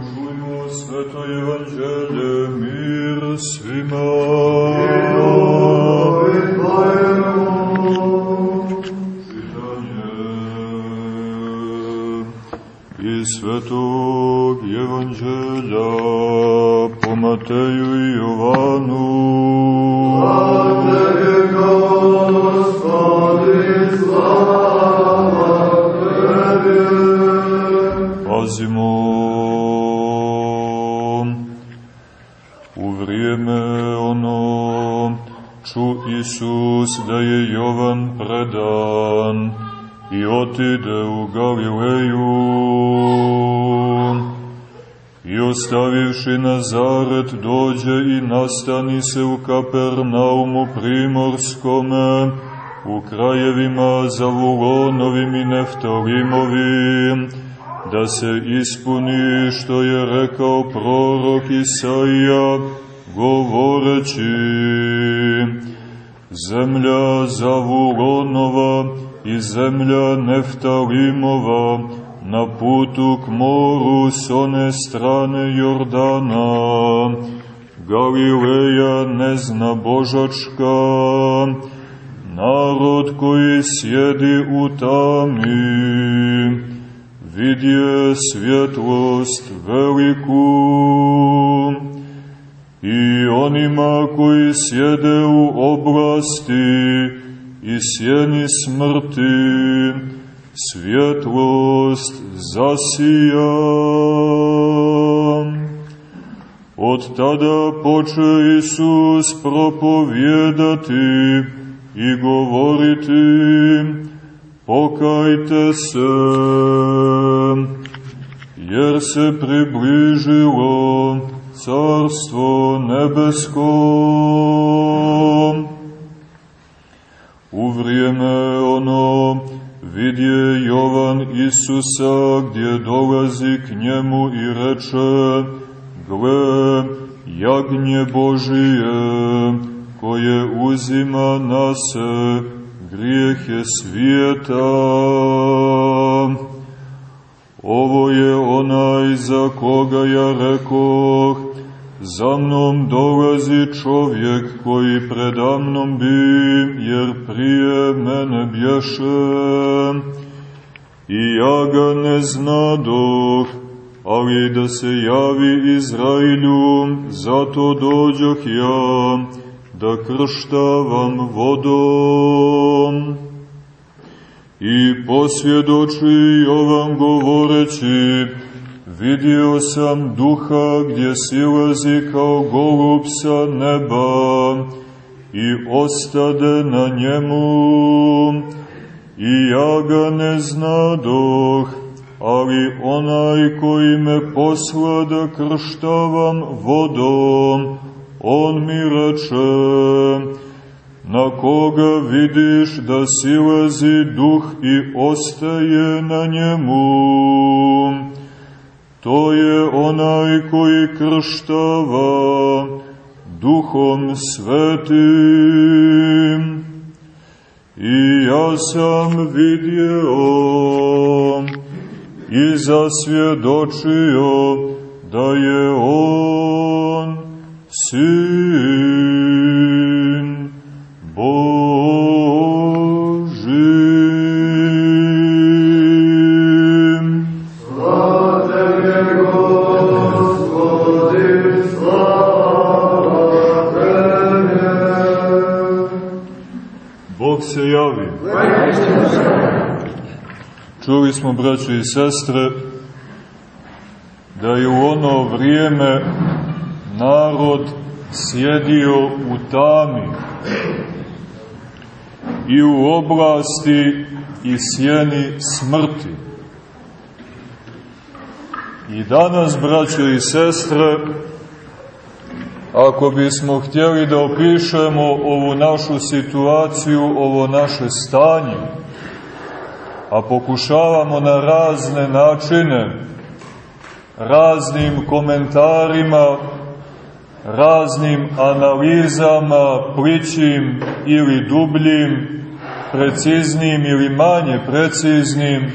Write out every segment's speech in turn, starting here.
Čujmo sveto evanđelje, mir svima. Iz svetog evanđelja po Mateju otide u Galileju. I ostavivši Nazaret dođe i nastani se u Kapernaumu primorskome u krajevima Zavulonovim i Neftalimovim da se ispuni što je rekao prorok Isaija govoreći zemlja Zavulonova i zemlja Neftalimova na putu k moru s one strane Jordana. Galileja ne zna Božačka narod koji sjedi u tami. Vidje svjetlost veliku i onima koji sjede u oblasti i sjeni smrti svjetlost zasija. Od tada poče Isus propovijedati i govoriti pokajte se, jer se približilo carstvo nebesko. U vrijeme ono vidje Jovan Isusa gdje dolazi k njemu i reče, gle, jagnje Božije, koje uzima na se grijehe svijeta. Ovo je onaj za koga ja rekoh, za mnom dolazi čovjek koji predamnom bi, prije mene bješe. I ja ga ne znadoh, ali da se javi Izrailju, zato dođoh ja, da krštavam vodom. I posvjedoči Jovan govoreći, vidio sam duha gdje silazi kao golub sa neba i ostade na njemu. I ja ga ne znadoh, ali onaj koji me posla da krštavam vodom, on mi reče, na koga vidiš da silazi duh i ostaje na njemu. To je onaj koji krštava duhom svetim. I ja sam vidio i zasvjedočio da je on Sin Čuli smo, braće i sestre, da je u ono vrijeme narod sjedio u tami i u oblasti i sjeni smrti. I danas, braće i sestre, ako bismo htjeli da opišemo ovu našu situaciju, ovo naše stanje, a pokušavamo na razne načine, raznim komentarima, raznim analizama, plićim ili dubljim, preciznim ili manje preciznim,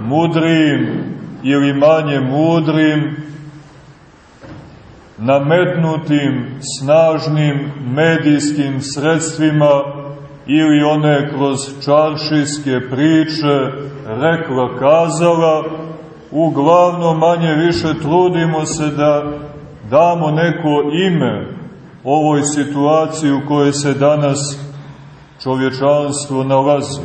mudrim ili manje mudrim, nametnutim snažnim medijskim sredstvima ili one kroz čaršijske priče rekla kazala, uglavnom manje više trudimo se da damo neko ime ovoj situaciji u kojoj se danas čovječanstvo nalazi.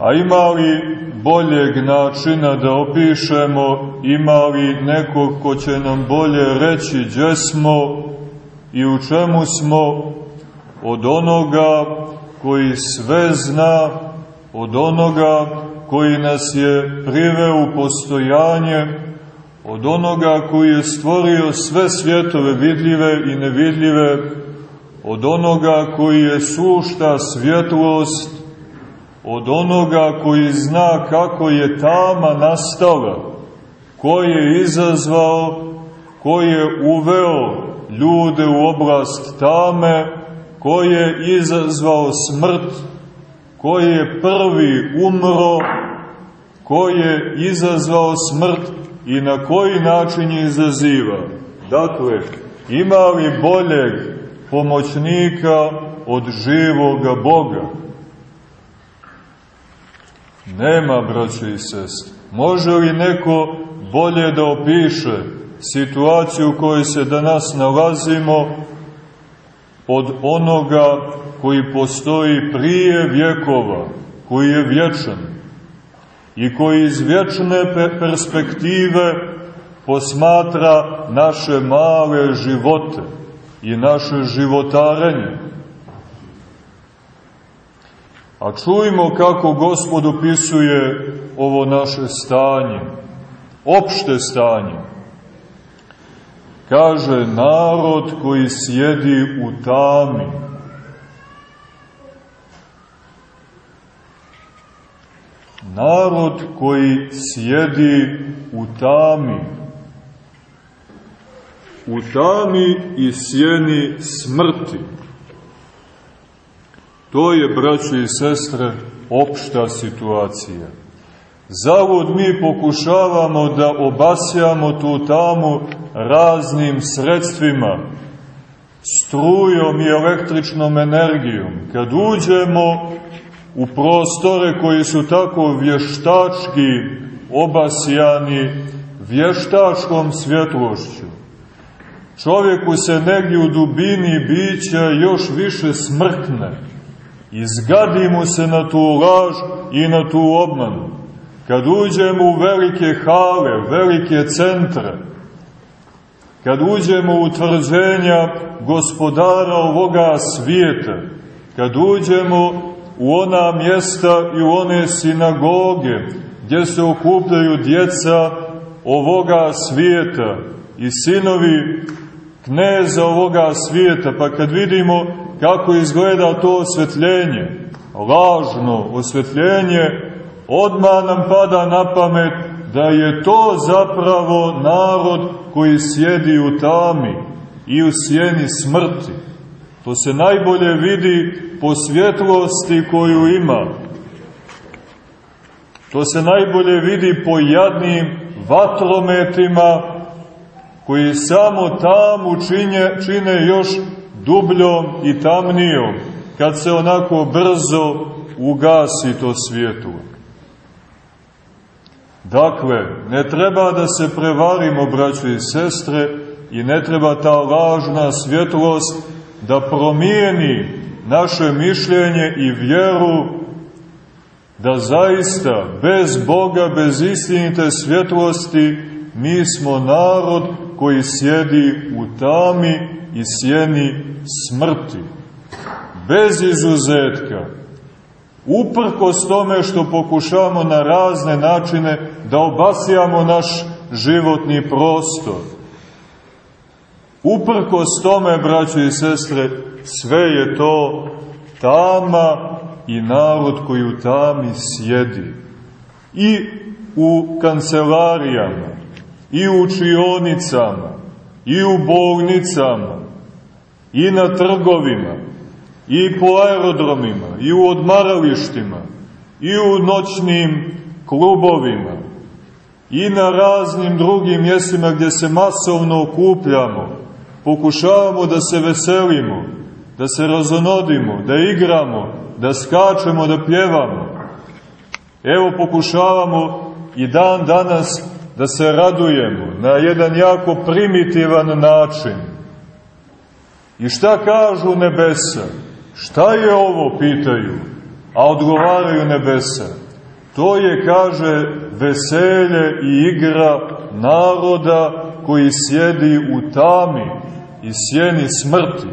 A ima li boljeg načina da opišemo, ima li nekog ko će nam bolje reći gdje smo i u čemu smo od onoga koji sve zna, od onoga koji nas je priveo u postojanje, od onoga koji je stvorio sve svjetove vidljive i nevidljive, od onoga koji je sušta svjetlost, od onoga koji zna kako je tama nastala, ko je izazvao, ko je uveo ljude u oblast tame, ko je izazvao smrt, ko je prvi umro, ko je izazvao smrt i na koji način je izaziva. Dakle, ima li boljeg pomoćnika od živoga Boga? Nema, braće i sestre. Može li neko bolje da opiše situaciju u kojoj se danas nalazimo od onoga koji postoji prije vjekova, koji je vječan i koji iz vječne perspektive posmatra naše male živote i naše životarenje. A čujmo kako Gospod opisuje ovo naše stanje, opšte stanje. Kaže, narod koji sjedi u tami. Narod koji sjedi u tami. U tami i sjeni smrti. To je, braće i sestre, opšta situacija. Zavod mi pokušavamo da obasjamo tu tamu raznim sredstvima, strujom i električnom energijom. Kad uđemo u prostore koji su tako vještački obasjani vještačkom svjetlošću, čovjeku se negdje u dubini bića još više smrkne. Izgadi mu se na tu laž i na tu obmanu. Kad uđemo u velike hale, velike centre, kad uđemo u tvrđenja gospodara ovoga svijeta, kad uđemo u ona mjesta i u one sinagoge gdje se okupljaju djeca ovoga svijeta i sinovi kneza ovoga svijeta, pa kad vidimo kako izgleda to osvetljenje, lažno osvetljenje, odmah nam pada na pamet da je to zapravo narod koji sjedi u tami i u sjeni smrti. To se najbolje vidi po svjetlosti koju ima. To se najbolje vidi po jadnim vatrometima koji samo tamu čine, čine još dubljom i tamnijom, kad se onako brzo ugasi to svjetlo. Dakle, ne treba da se prevarimo, braćo i sestre, i ne treba ta lažna svjetlost da promijeni naše mišljenje i vjeru da zaista bez Boga, bez istinite svjetlosti, mi smo narod koji sjedi u tami i sjeni smrti. Bez izuzetka. Uprkos tome što pokušavamo na razne načine da obasijamo naš životni prostor. Uprkos tome, braćo i sestre, sve je to tama i narod koji u tami sjedi. I u kancelarijama, i u učionicama, i u bolnicama, i na trgovima, i po aerodromima, i u odmaralištima, i u noćnim klubovima, i na raznim drugim mjestima gdje se masovno okupljamo, pokušavamo da se veselimo, da se razonodimo, da igramo, da skačemo, da pjevamo. Evo pokušavamo i dan danas da se radujemo na jedan jako primitivan način. I šta kažu nebesa? Šta je ovo, pitaju, a odgovaraju nebesa. To je, kaže, veselje i igra naroda koji sjedi u tami i sjeni smrti.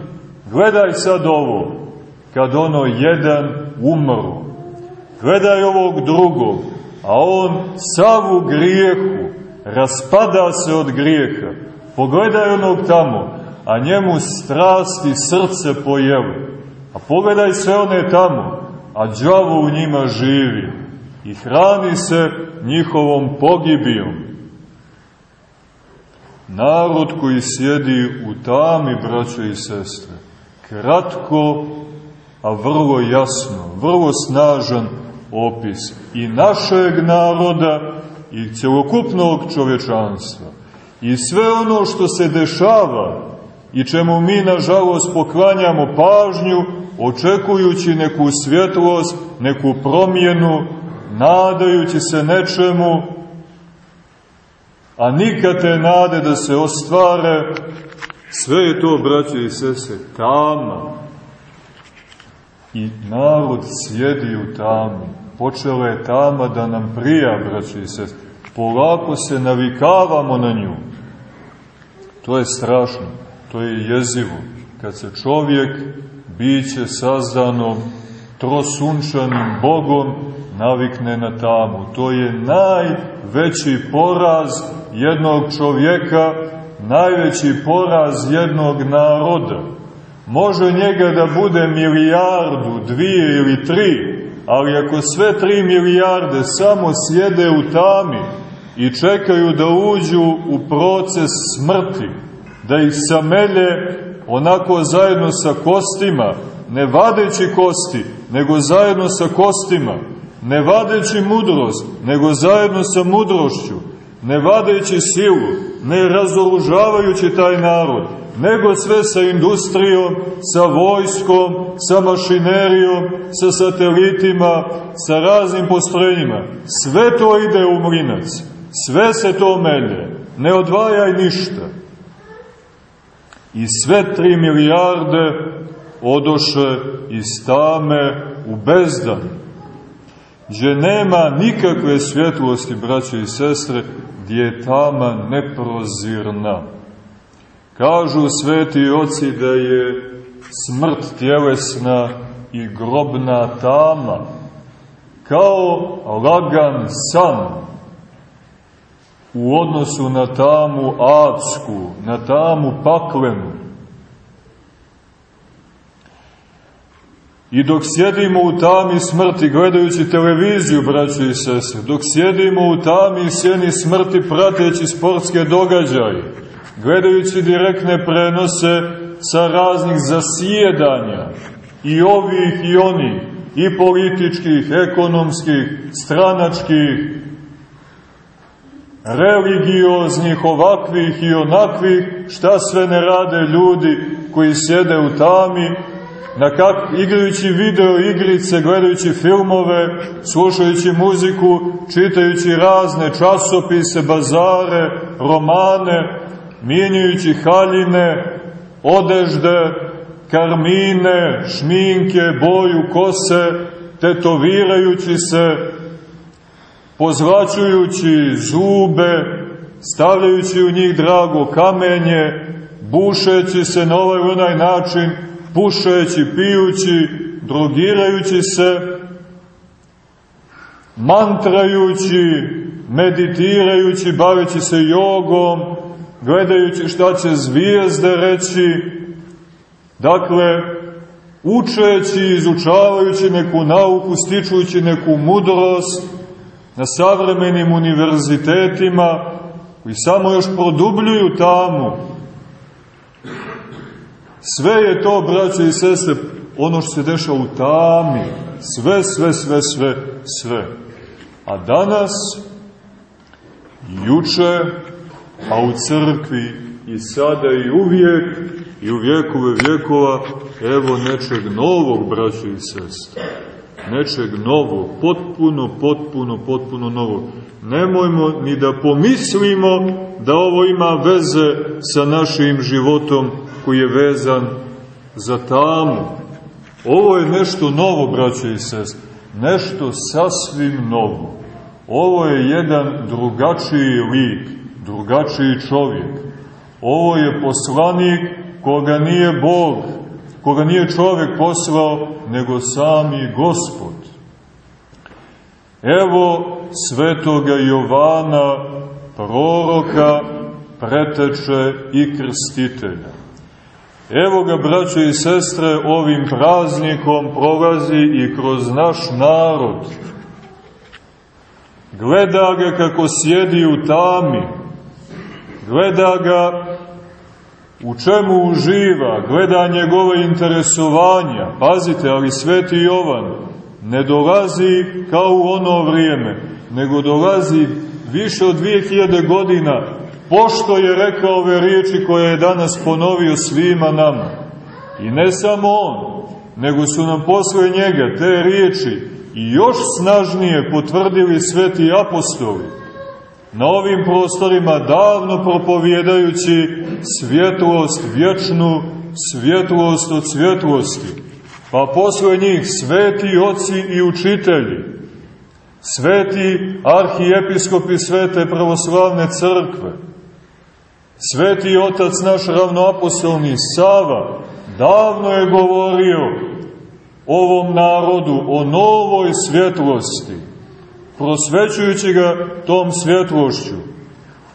Gledaj sad ovo, kad ono jedan umru. Gledaj ovog drugog, a on sav u grijehu, raspada se od grijeha. Pogledaj onog tamo, a njemu strasti srce pojelo. A pogledaj sve one tamo, a džavo u njima živi i hrani se njihovom pogibijom. Narod koji sjedi u tami, braćo i sestre, kratko, a vrlo jasno, vrlo snažan opis i našeg naroda i celokupnog čovečanstva. I sve ono što se dešava i čemu mi, nažalost, poklanjamo pažnju, očekujući neku svjetlost, neku promjenu, nadajući se nečemu, a nikad te nade da se ostvare, sve je to, braće i sese, tama. I narod sjedi u tami. Počela je tama da nam prija, braće i sese. Polako se navikavamo na nju. To je strašno, to je jezivo. Kad se čovjek, biće sazdano trosunčanim Bogom, navikne na tamu. To je najveći poraz jednog čovjeka, najveći poraz jednog naroda. Može njega da bude milijardu, dvije ili tri, ali ako sve tri milijarde samo sjede u tami i čekaju da uđu u proces smrti, da ih samelje onako zajedno sa kostima, ne vadeći kosti, nego zajedno sa kostima, ne vadeći mudrost, nego zajedno sa mudrošću, ne vadeći silu, ne razoružavajući taj narod, nego sve sa industrijom, sa vojskom, sa mašinerijom, sa satelitima, sa raznim postrojenjima. Sve to ide u mlinac, sve se to melje, ne odvajaj ništa. I sve tri milijarde odoše iz tame u bezdan, gdje nema nikakve svjetlosti, braće i sestre, gdje je tama neprozirna. Kažu sveti oci da je smrt tjelesna i grobna tama, kao lagan san u odnosu na tamu adsku, na tamu paklenu. I dok sjedimo u tami smrti, gledajući televiziju, braće i sese, dok sjedimo u tami sjeni smrti, prateći sportske događaje, gledajući direktne prenose sa raznih zasjedanja, i ovih i onih, i političkih, ekonomskih, stranačkih, religioznih, ovakvih i onakvih, šta sve ne rade ljudi koji sjede u tami, na kak, igrajući video igrice, gledajući filmove, slušajući muziku, čitajući razne časopise, bazare, romane, mijenjajući haljine, odežde, karmine, šminke, boju kose, tetovirajući se, pozlačujući zube, stavljajući u njih drago kamenje, bušeći se na ovaj onaj način, pušeći, pijući, drogirajući se, mantrajući, meditirajući, baveći se jogom, gledajući šta će zvijezde reći, dakle, učeći, izučavajući neku nauku, stičujući neku mudrost na savremenim univerzitetima, koji samo još produbljuju tamu, Sve je to, braće i sestre, ono što se deša u tami. Sve, sve, sve, sve, sve. A danas juče, a u crkvi i sada i uvijek i u vjekove vjekova, evo nečeg novog, braće i sestre. Nečeg novog, potpuno, potpuno, potpuno novog. Nemojmo ni da pomislimo da ovo ima veze sa našim životom koji je vezan za tamu. Ovo je nešto novo, braće i sestre. Nešto sasvim novo. Ovo je jedan drugačiji lik, drugačiji čovjek. Ovo je poslanik koga nije Bog, koga nije čovjek poslao, nego sami Gospod. Evo svetoga Jovana, proroka, preteče i krstitelja. Evo ga, braćo i sestre, ovim praznikom prolazi i kroz naš narod. Gleda ga kako sjedi u tami, gleda ga u čemu uživa, gleda njegove interesovanja. Pazite, ali sveti Jovan ne dolazi kao u ono vrijeme, nego dolazi više od 2000 godina, pošto je rekao ove riječi koje je danas ponovio svima nama. I ne samo on, nego su nam posle njega te riječi i još snažnije potvrdili sveti apostoli na ovim prostorima davno propovjedajući svjetlost vječnu, svjetlost od svjetlosti, pa posle njih sveti oci i učitelji, sveti arhijepiskopi svete pravoslavne crkve, sveti otac naš ravnoapostolni Sava, davno je govorio ovom narodu o novoj svjetlosti, prosvećujući ga tom svjetlošću,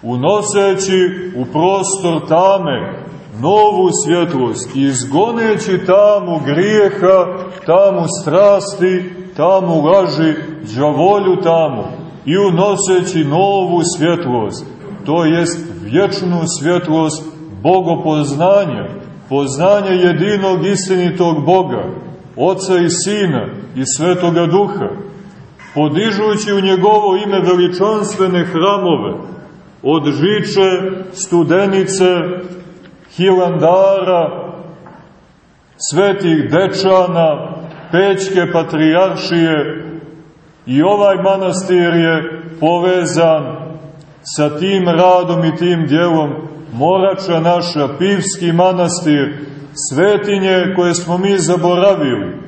unoseći u prostor tame novu svjetlost, izgoneći tamu grijeha, tamu strasti, tamu laži, džavolju tamu i unoseći novu svjetlost, to jest vječnu svjetlost bogopoznanja, poznanja jedinog istinitog Boga, Oca i Sina i Svetoga Duha, podižući u njegovo ime veličanstvene hramove, od Žiče, Studenice, Hilandara, svetih Dečana, Pećke patrijaršije i ovaj manastir je povezan sa tim radom i tim djelom Morača naša, Pivski manastir, svetinje koje smo mi zaboravili.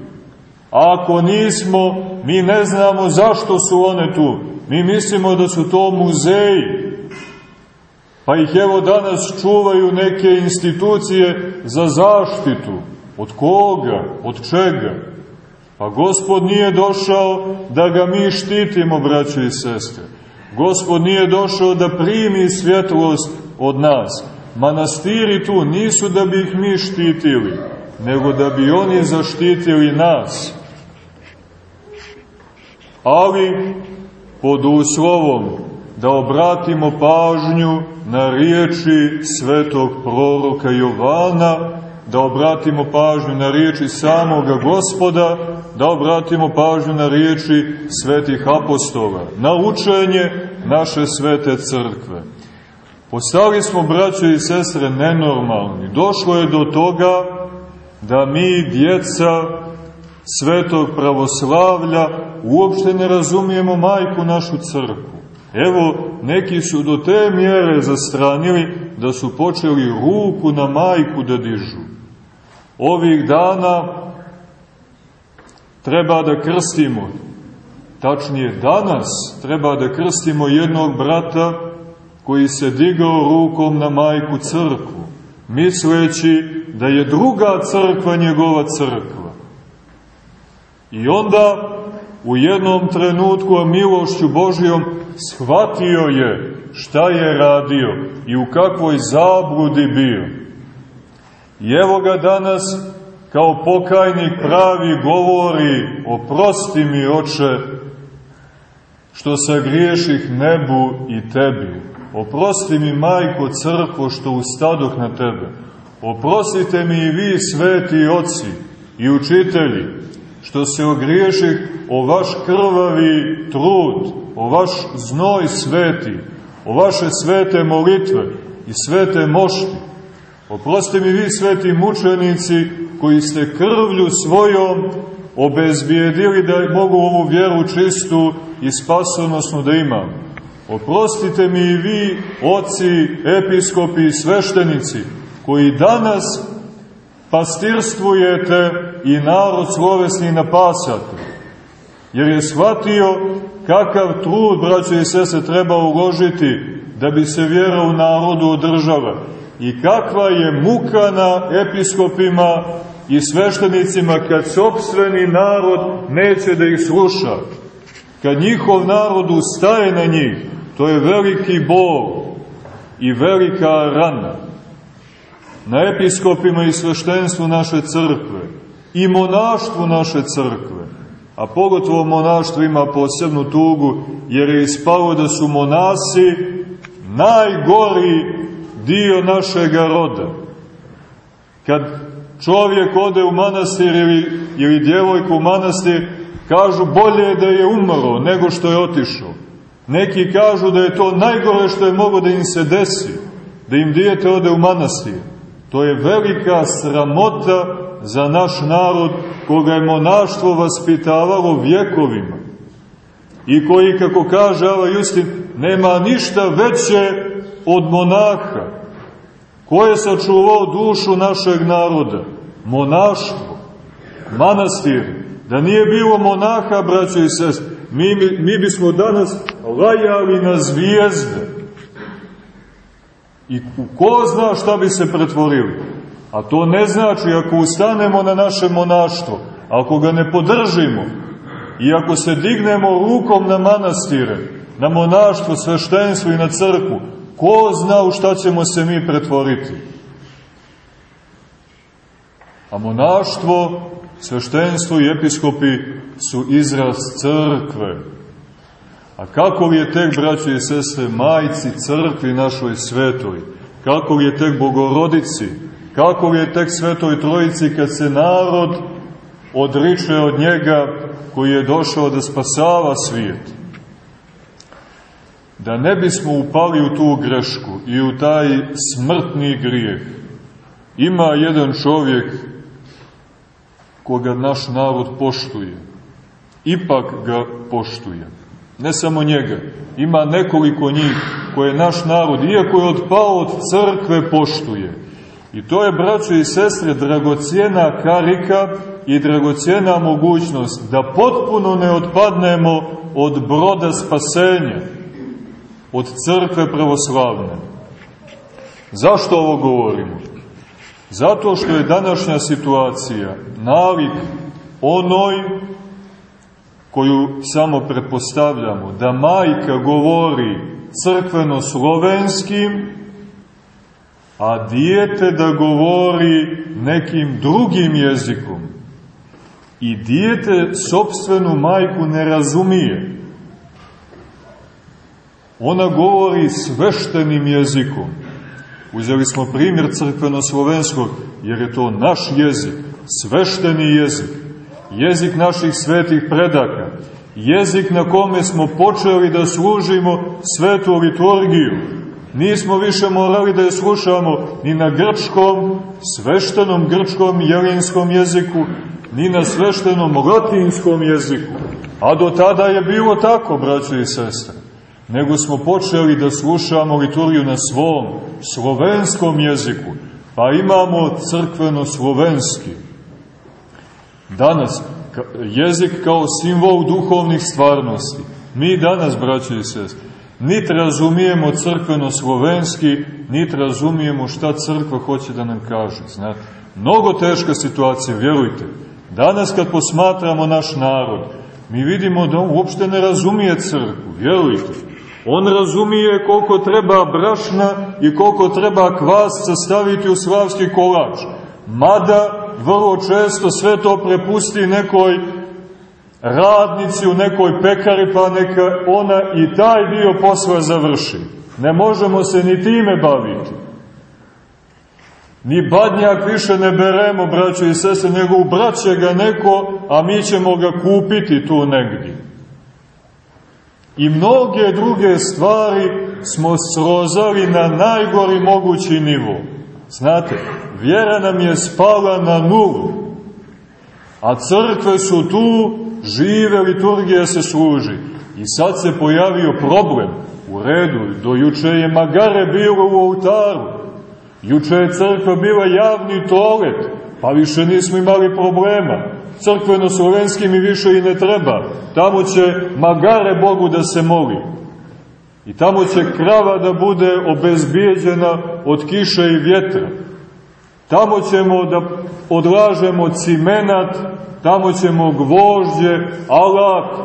Ako nismo, mi ne znamo zašto su one tu. Mi mislimo da su to muzeji. Pa ih evo danas čuvaju neke institucije za zaštitu. Od koga? Od čega? Pa gospod nije došao da ga mi štitimo, braće i sestre. Gospod nije došao da primi svjetlost od nas. Manastiri tu nisu da bi ih mi štitili, nego da bi oni zaštitili nas. Ali pod uslovom da obratimo pažnju na riječi svetog proroka Jovana, da obratimo pažnju na riječi samoga gospoda, da obratimo pažnju na riječi svetih apostola, na učenje naše svete crkve. Postali smo, braćo i sestre, nenormalni. Došlo je do toga da mi, djeca svetog pravoslavlja, uopšte ne razumijemo majku našu crkvu. Evo, neki su do te mjere zastranili da su počeli ruku na majku da dižu. Ovih dana treba da krstimo, tačnije danas treba da krstimo jednog brata koji se digao rukom na majku crkvu, misleći da je druga crkva njegova crkva. I onda u jednom trenutku, a milošću Božijom, shvatio je šta je radio i u kakvoj zabludi bio. I evo ga danas, kao pokajnik pravi, govori, oprosti mi, oče, što sagriješih nebu i tebi. Oprosti mi, majko crkvo, što ustadoh na tebe. Oprostite mi i vi, sveti oci i učitelji, što se ogriješih o vaš krvavi trud, o vaš znoj sveti, o vaše svete molitve i svete mošti. Oprostite mi vi, sveti mučenici, koji ste krvlju svojom obezbijedili da mogu ovu vjeru čistu i spasonosnu da imam. Oprostite mi i vi, oci, episkopi i sveštenici, koji danas pastirstvujete i narod slovesni napasate. Jer je shvatio kakav trud, braćo i sese, treba uložiti da bi se vjera u narodu održala i kakva je muka na episkopima i sveštenicima kad sobstveni narod neće da ih sluša. Kad njihov narod ustaje na njih, to je veliki bol i velika rana. Na episkopima i sveštenstvu naše crkve i monaštvu naše crkve, a pogotovo monaštvo ima posebnu tugu, jer je ispalo da su monasi najgori dio našega roda. Kad čovjek ode u manastir ili, ili djevojka u manastir, kažu bolje da je umro nego što je otišao. Neki kažu da je to najgore što je mogo da im se desi, da im dijete ode u manastir. To je velika sramota za naš narod koga je monaštvo vaspitavalo vjekovima i koji, kako kaže Ava Justin, nema ništa veće od monaha. Ko je sačuvao dušu našeg naroda? Monaštvo, manastir. Da nije bilo monaha, braćo i sest, mi, mi bismo danas lajali na zvijezde. I ko zna šta bi se pretvorili? A to ne znači ako ustanemo na naše monaštvo, ako ga ne podržimo i ako se dignemo rukom na manastire, na monaštvo, sveštenstvo i na crku, ko zna u šta ćemo se mi pretvoriti? A monaštvo, sveštenstvo i episkopi su izraz crkve. A kako li je tek, braćo i sestre, majci crkvi našoj svetoj? Kako li je tek bogorodici? Kako li je tek svetoj trojici kad se narod odriče od njega koji je došao da spasava svijet? Da ne bismo upali u tu grešku i u taj smrtni grijeh, ima jedan čovjek koga naš narod poštuje. Ipak ga poštuje. Ne samo njega. Ima nekoliko njih koje naš narod, iako je odpao od crkve, poštuje. I to je, braćo i sestre, dragocijena karika i dragocijena mogućnost da potpuno ne odpadnemo od broda spasenja, od crkve pravoslavne. Zašto ovo govorimo? Zato što je današnja situacija nalik onoj koju samo pretpostavljamo, da majka govori crkveno-slovenskim, a dijete da govori nekim drugim jezikom. I dijete sobstvenu majku ne razumije. Ona govori sveštenim jezikom. Uzeli smo primjer crkveno-slovenskog, jer je to naš jezik, svešteni jezik, jezik naših svetih predaka, jezik na kome smo počeli da služimo svetu liturgiju. Nismo više morali da je slušamo ni na grčkom, sveštenom grčkom jelinskom jeziku, ni na sveštenom latinskom jeziku. A do tada je bilo tako, braćo i sestre nego smo počeli da slušamo liturgiju na svom slovenskom jeziku, pa imamo crkveno-slovenski. Danas, jezik kao simbol duhovnih stvarnosti. Mi danas, braći i sest, nit razumijemo crkveno-slovenski, nit razumijemo šta crkva hoće da nam kaže. Znate, mnogo teška situacija, vjerujte. Danas kad posmatramo naš narod, mi vidimo da on uopšte ne razumije crkvu, vjerujte. On razumije koliko treba brašna i koliko treba kvasca staviti u slavski kolač. Mada vrlo često sve to prepusti nekoj radnici u nekoj pekari, pa neka ona i taj dio posla završi. Ne možemo se ni time baviti. Ni badnjak više ne beremo, braćo i sese, nego ubraće ga neko, a mi ćemo ga kupiti tu negdje. I mnoge druge stvari smo srozali na najgori mogući nivo. Znate, vjera nam je spala na nulu, a crkve su tu, žive liturgija se služi. I sad se pojavio problem. U redu, do juče je magare bilo u oltaru. Juče je crkva bila javni toalet, pa više nismo imali problema. Crkveno-slovenski mi više i ne treba. Tamo će magare Bogu da se moli. I tamo će krava da bude obezbijeđena od kiše i vjetra. Tamo ćemo da odlažemo cimenat, tamo ćemo gvožđe, alat,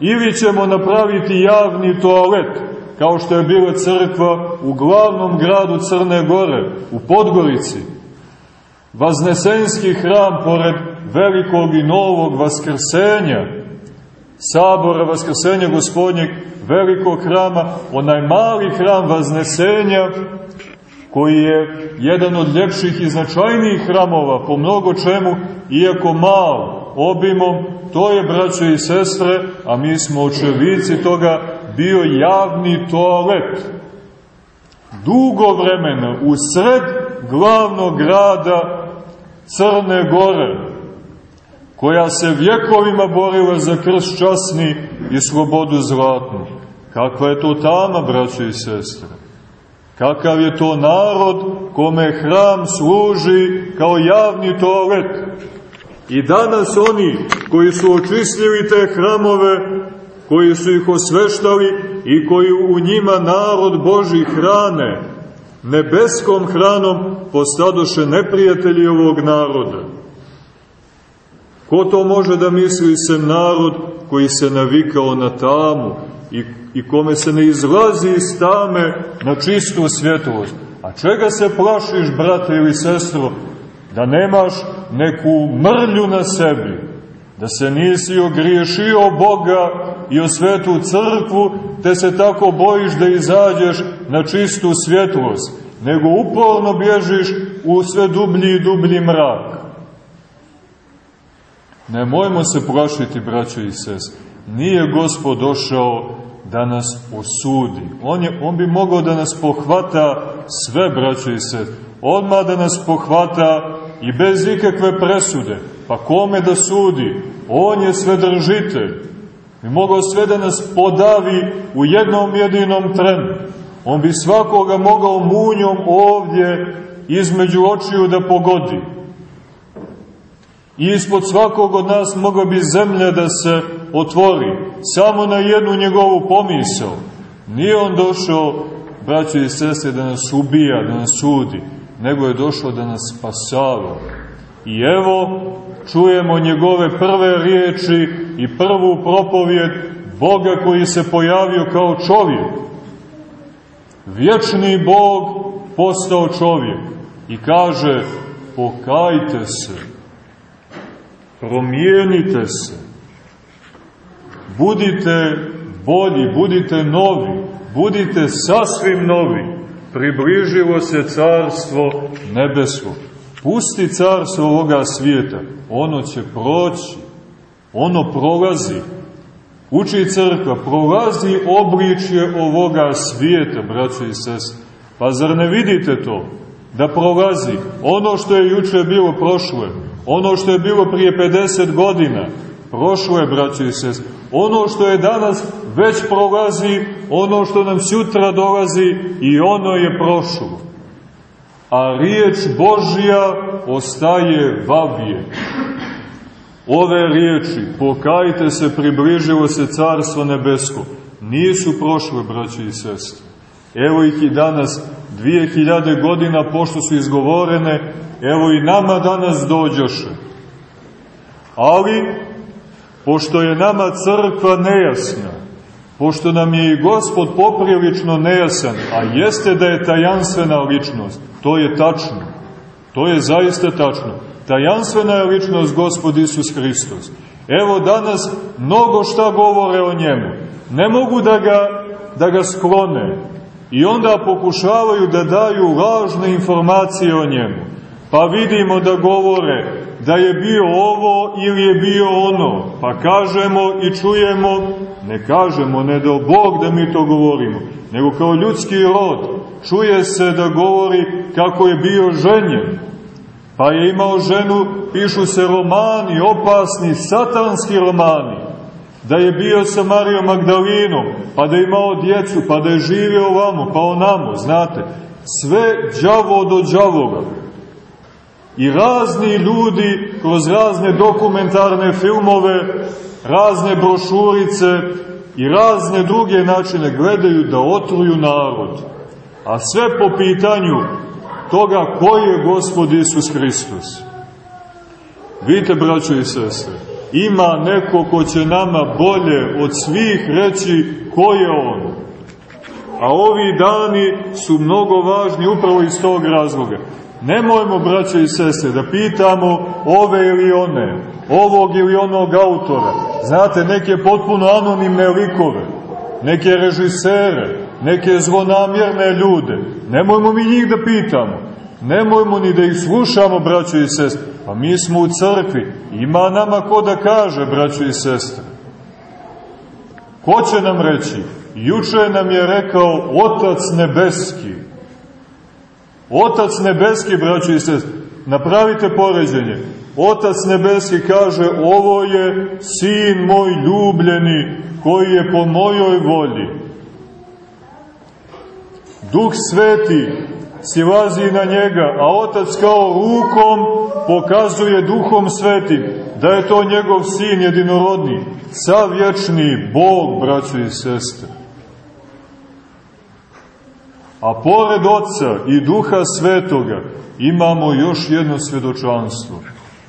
ili ćemo napraviti javni toalet, kao što je bila crkva u glavnom gradu Crne Gore, u Podgorici. Vaznesenski hram pored velikog i novog vaskrsenja, sabora vaskrsenja gospodnjeg velikog hrama, onaj mali hram Vaznesenja, koji je jedan od ljepših i značajnijih hramova po mnogo čemu, iako mal obimom, to je, braćo i sestre, a mi smo očevici toga, bio javni toalet. Dugo vremena, u sred glavnog grada Crne Gore, koja se vjekovima borila za krst časni i slobodu zlatnu. Kakva je to tama, braćo i sestre? Kakav je to narod kome hram služi kao javni toalet? I danas oni koji su očistili te hramove, koji su ih osveštali i koji u njima narod Boži hrane, nebeskom hranom postadoše neprijatelji ovog naroda. Ko to može da misli se narod koji se navikao na tamu i, i kome se ne izlazi iz tame na čistu svjetlost? A čega se plašiš, brate ili sestro, da nemaš neku mrlju na sebi, da se nisi ogriješio Boga i o svetu crkvu, te se tako bojiš da izađeš na čistu svjetlost, nego uporno bježiš u sve dublji i dublji mrak. Nemojmo se plašiti, braćo i sest. Nije Gospod došao da nas osudi. On, je, on bi mogao da nas pohvata sve, braćo i sest. Odmah da nas pohvata i bez ikakve presude. Pa kome da sudi? On je svedržitelj. I mogao sve da nas podavi u jednom jedinom trenu. On bi svakoga mogao munjom ovdje između očiju da pogodi. I ispod svakog od nas mogla bi zemlja da se otvori, samo na jednu njegovu pomisao. Nije on došao, braći i sese, da nas ubija, da nas sudi, nego je došao da nas spasava. I evo, čujemo njegove prve riječi i prvu propovjed Boga koji se pojavio kao čovjek. Vječni Bog postao čovjek i kaže, pokajte se, promijenite se, budite bolji, budite novi, budite sasvim novi, približilo se carstvo nebesko. Pusti carstvo ovoga svijeta, ono će proći, ono prolazi. Uči crkva, prolazi obličje ovoga svijeta, braće i sese. Pa zar ne vidite to? Da prolazi ono što je juče bilo prošlo, ono što je bilo prije 50 godina, prošlo je, braće i sese. Ono što je danas već prolazi, ono što nam sutra dolazi i ono je prošlo. A riječ Božja ostaje vavije. Ove riječi, pokajte se, približilo se carstvo nebesko, nisu prošle, braće i sestre. Evo ih i danas, dvije hiljade godina pošto su izgovorene, evo i nama danas dođoše. Ali, pošto je nama crkva nejasna, pošto nam je i gospod poprilično nejasan, a jeste da je tajanstvena ličnost, to je tačno, to je zaista tačno, tajanstvena je ličnost gospod Isus Hristos. Evo danas mnogo šta govore o njemu, ne mogu da ga, da ga sklone i onda pokušavaju da daju lažne informacije o njemu. Pa vidimo da govore da je bio ovo ili je bio ono, pa kažemo i čujemo, ne kažemo, ne da Bog da mi to govorimo, nego kao ljudski rod, čuje se da govori kako je bio ženjen, pa je imao ženu, pišu se romani, opasni, satanski romani, da je bio sa Marijom Magdalinom, pa da je imao djecu, pa da je živio ovamo, pa onamo, znate, sve đavo do đavoga. I razni ljudi kroz razne dokumentarne filmove, razne brošurice i razne druge načine gledaju da otruju narod. A sve po pitanju toga ko je Gospod Isus Hristos. Vidite, braćo i sestre, ima neko ko će nama bolje od svih reći ko je On. A ovi dani su mnogo važni upravo iz tog razloga. Nemojmo, braćo i sestre, da pitamo ove ili one, ovog ili onog autora. Znate, neke potpuno anonimne likove, neke režisere, neke zlonamjerne ljude. Nemojmo mi njih da pitamo. Nemojmo ni da ih slušamo, braćo i sestre. Pa mi smo u crkvi. Ima nama ko da kaže, braćo i sestre. Ko će nam reći? Juče nam je rekao Otac Nebeski. Otac Nebeski, braćo i sestre, napravite poređenje. Otac Nebeski kaže, ovo je sin moj ljubljeni, koji je po mojoj volji. Duh sveti silazi na njega, a otac kao rukom pokazuje duhom svetim da je to njegov sin jedinorodni, savječni Bog, braćo i sestre. A pored Otca i Duha Svetoga imamo još jedno svjedočanstvo.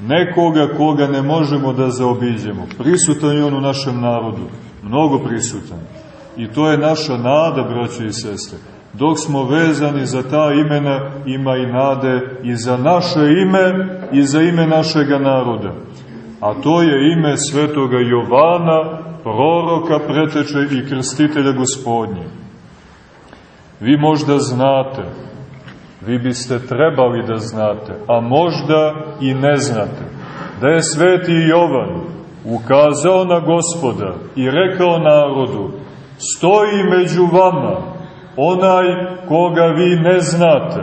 Nekoga koga ne možemo da zaobiđemo. Prisutan je on u našem narodu. Mnogo prisutan. I to je naša nada, braćo i sestre. Dok smo vezani za ta imena, ima i nade i za naše ime i za ime našega naroda. A to je ime svetoga Jovana, proroka, preteče i krstitelja gospodnje. Vi možda znate, vi biste trebali da znate, a možda i ne znate, da je sveti Jovan ukazao na gospoda i rekao narodu, stoji među vama onaj koga vi ne znate,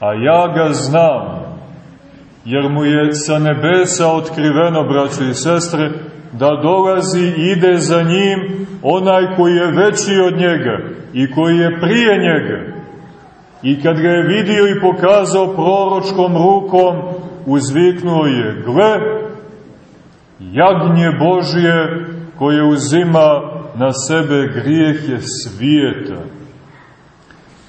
a ja ga znam, jer mu je sa nebesa otkriveno, braćo i sestre, da dolazi ide za njim onaj koji je veći od njega i koji je prije njega. I kad ga je vidio i pokazao proročkom rukom, uzviknuo je, gle, jagnje Božje koje uzima na sebe grijehe svijeta.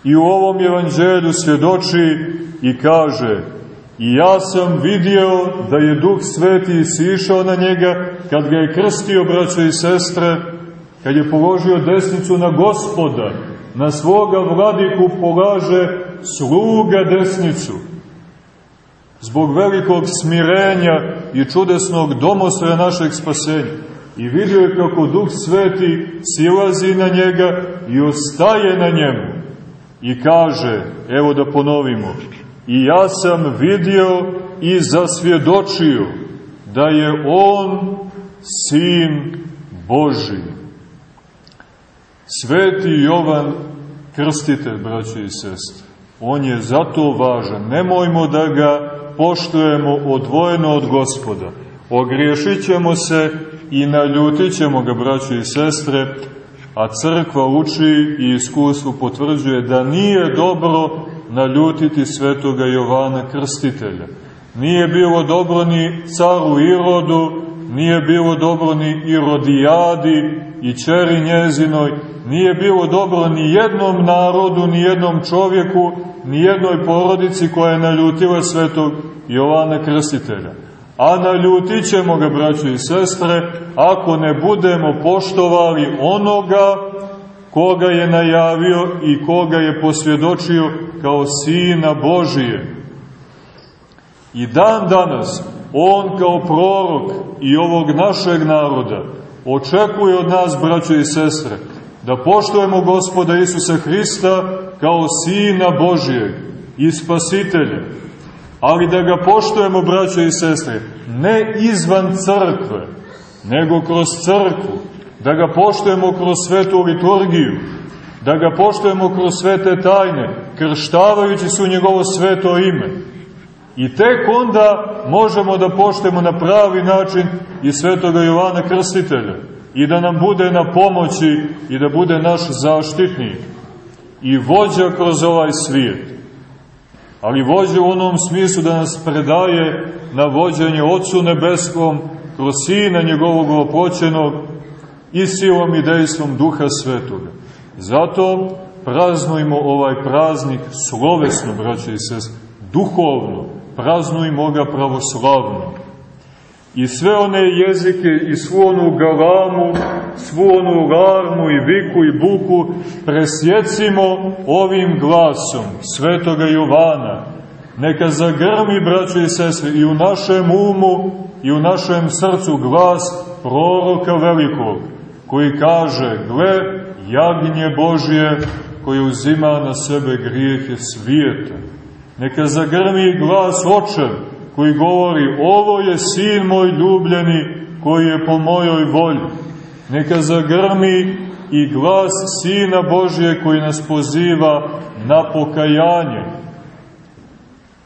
I u ovom evanđelju svjedoči i kaže, I ja sam vidio da je Duh Sveti sišao na njega kad ga je krstio, braćo i sestre, kad je položio desnicu na gospoda, na svoga vladiku polaže sluga desnicu. Zbog velikog smirenja i čudesnog domostroja našeg spasenja. I vidio je kako Duh Sveti silazi na njega i ostaje na njemu. I kaže, evo da ponovimo, i ja sam vidio i zasvjedočio da je on sin Boži. Sveti Jovan krstitelj, braće i sestre, on je zato važan. Nemojmo da ga poštujemo odvojeno od gospoda. Ogriješit ćemo se i naljutit ćemo ga, braće i sestre, a crkva uči i iskustvo potvrđuje da nije dobro naljutiti svetoga Jovana Krstitelja. Nije bilo dobro ni caru Irodu, nije bilo dobro ni Irodijadi i čeri njezinoj, nije bilo dobro ni jednom narodu, ni jednom čovjeku, ni jednoj porodici koja je naljutila svetog Jovana Krstitelja. A naljutit ćemo ga, braćo i sestre, ako ne budemo poštovali onoga koga je najavio i koga je posvjedočio kao Sina Božije. I dan danas, on kao prorok i ovog našeg naroda, očekuje od nas, braćo i sestre, da poštujemo gospoda Isusa Hrista kao Sina Božijeg i Spasitelja. ali da ga poštujemo, braćo i sestre, ne izvan crkve, nego kroz crkvu, da ga poštujemo kroz svetu liturgiju, da ga poštujemo kroz svete tajne, krštavajući su njegovo sveto ime. I tek onda možemo da poštujemo na pravi način i svetoga Jovana Krstitelja i da nam bude na pomoći i da bude naš zaštitnik i vođa kroz ovaj svijet. Ali vođa u onom smislu da nas predaje na vođenje Otcu Nebeskom kroz Sina njegovog opoćenog i silom i dejstvom Duha Svetoga. Zato praznujmo ovaj praznik slovesno, braće i sest, duhovno, praznujmo ga pravoslavno. I sve one jezike i svu onu galamu, svu onu larmu i viku i buku presjecimo ovim glasom svetoga Jovana. Neka zagrmi, braće i sestre, i u našem umu i u našem srcu glas proroka velikog, koji kaže, gle, jagnje Božje koje uzima na sebe grijehe svijeta. Neka zagrmi glas očev koji govori, ovo je sin moj ljubljeni koji je po mojoj volji. Neka zagrmi i glas Sina Božje koji nas poziva na pokajanje.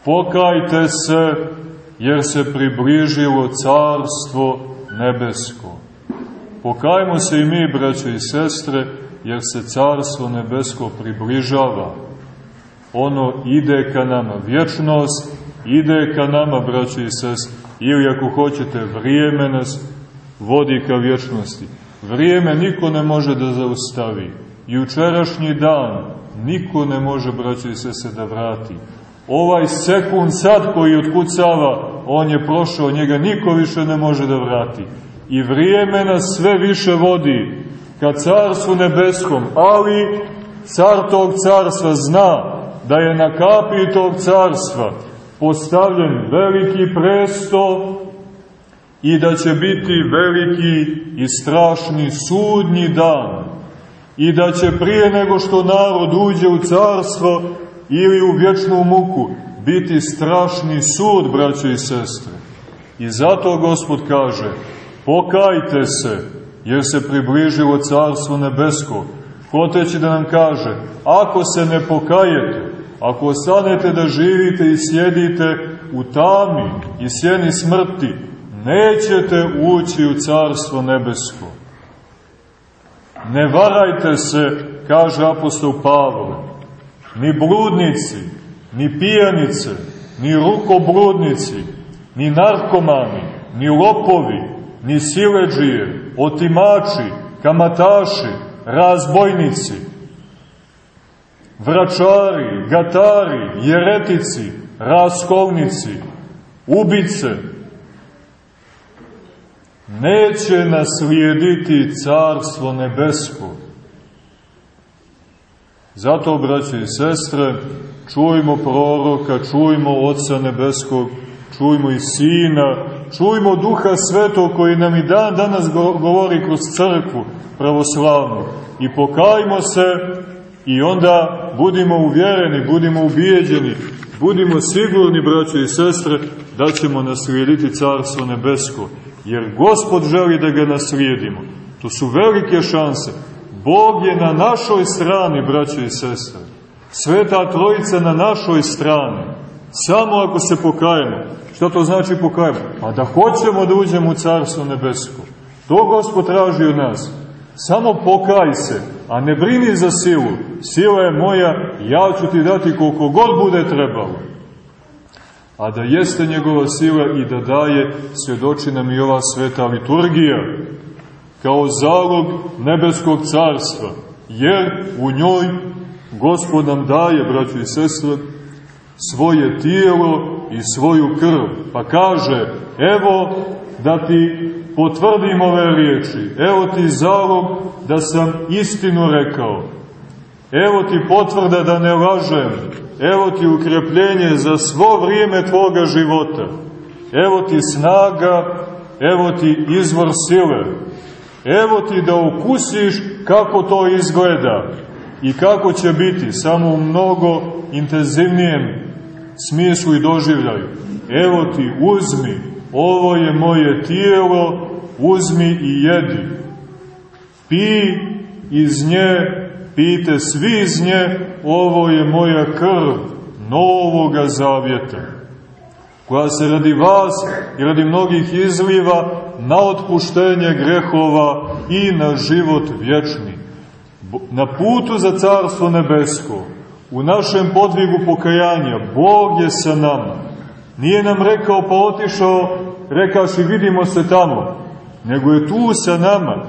Pokajte se, jer se približilo carstvo nebesko. Pokajmo se i mi, braćo i sestre, jer se carstvo nebesko približava. Ono ide ka nama, vječnost ide ka nama, braćo i sestre, ili ako hoćete, vrijeme nas vodi ka vječnosti. Vrijeme niko ne može da zaustavi. Jučerašnji dan niko ne može, braćo i sestre, da vrati. Ovaj sekund sad koji otkucava, on je prošao, njega niko više ne može da vrati. I vrijeme nas sve više vodi ka carstvu nebeskom, ali car tog carstva zna da je na kapi tog carstva postavljen veliki presto i da će biti veliki i strašni sudnji dan i da će prije nego što narod uđe u carstvo ili u vječnu muku biti strašni sud, braćo i sestre. I zato Gospod kaže, pokajte se, jer se približilo carstvo nebesko, hoteći da nam kaže, ako se ne pokajete, ako ostanete da živite i sjedite u tami i sjeni smrti, nećete ući u carstvo nebesko. Ne varajte se, kaže apostol Pavle, ni bludnici, ni pijanice, ni rukobludnici, ni narkomani, ni lopovi, ni sileđije, otimači, kamataši, razbojnici, vračari, gatari, jeretici, raskolnici, ubice, neće naslijediti carstvo nebesko. Zato, braće i sestre, čujmo proroka, čujmo Otca Nebeskog, čujmo i Sina, čujmo Duha Svetog koji nam i dan danas govori kroz crkvu pravoslavnu i pokajmo se i onda budimo uvjereni, budimo ubijeđeni, budimo sigurni, braćo i sestre, da ćemo naslijediti Carstvo Nebesko, jer Gospod želi da ga naslijedimo. To su velike šanse. Bog je na našoj strani, braćo i sestre. Sveta Trojica na našoj strani. Samo ako se pokajemo. Šta to znači pokajemo? Pa da hoćemo da uđemo u Carstvo Nebesko. To Gospod traži od nas. Samo pokaj se, a ne brini za silu. Sila je moja, ja ću ti dati koliko god bude trebalo. A da jeste njegova sila i da daje, svjedoči nam i ova sveta liturgija, kao zalog nebeskog carstva, jer u njoj Gospod nam daje, braćo i sestre, svoje tijelo i svoju krv. Pa kaže, evo da ti potvrdim ove riječi. Evo ti zalog da sam istinu rekao. Evo ti potvrda da ne lažem. Evo ti ukrepljenje za svo vrijeme tvoga života. Evo ti snaga, evo ti izvor sile. Evo ti da ukusiš kako to izgleda i kako će biti samo u mnogo intenzivnijem smislu i doživljaju. Evo ti, uzmi, ovo je moje tijelo, uzmi i jedi. Pi iz nje, pite svi iz nje, ovo je moja krv novoga zavjeta, koja se radi vas i radi mnogih izliva na otpuštenje grehova i na život vječni. Na putu za Carstvo nebesko, u našem podvigu pokajanja, Bog je sa nama. Nije nam rekao pa otišao, rekao si vidimo se tamo, nego je tu sa nama,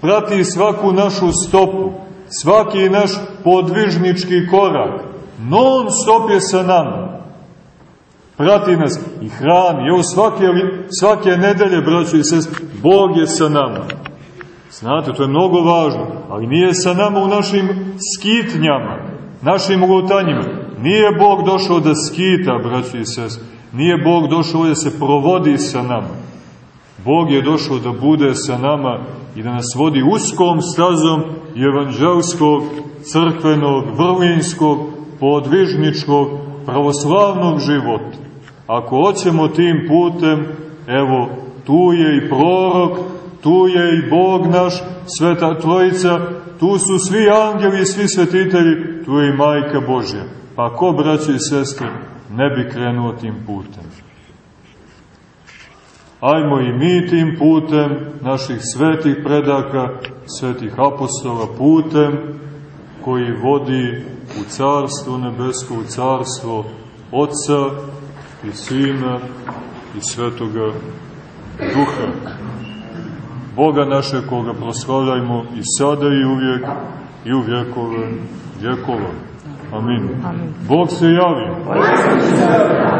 prati svaku našu stopu, svaki naš podvižnički korak, non stop je sa nama. Prati nas i hrani. Evo svake, svake nedelje, braćo i sest, Bog je sa nama. Znate, to je mnogo važno, ali nije sa nama u našim skitnjama, našim lutanjima. Nije Bog došao da skita, braćo i sest. Nije Bog došao da se provodi sa nama. Bog je došao da bude sa nama i da nas vodi uskom stazom evanđelskog, crkvenog, vrlinskog, podvižničkog, pravoslavnog života. Ako hoćemo tim putem, evo, tu je i prorok, tu je i Bog naš, Sveta Trojica, tu su svi angeli i svi svetitelji, tu je i Majka Božja. Pa ko, braći i sestre, ne bi krenuo tim putem? Ajmo i mi tim putem naših svetih predaka, svetih apostola, putem koji vodi u carstvo nebesko, u carstvo Otca i Sina i Svetoga Duha. Boga naše koga proslavljajmo i sada i uvijek i u vjekove vjekova. Amin. Amin. Bog se javi. Bog se javi.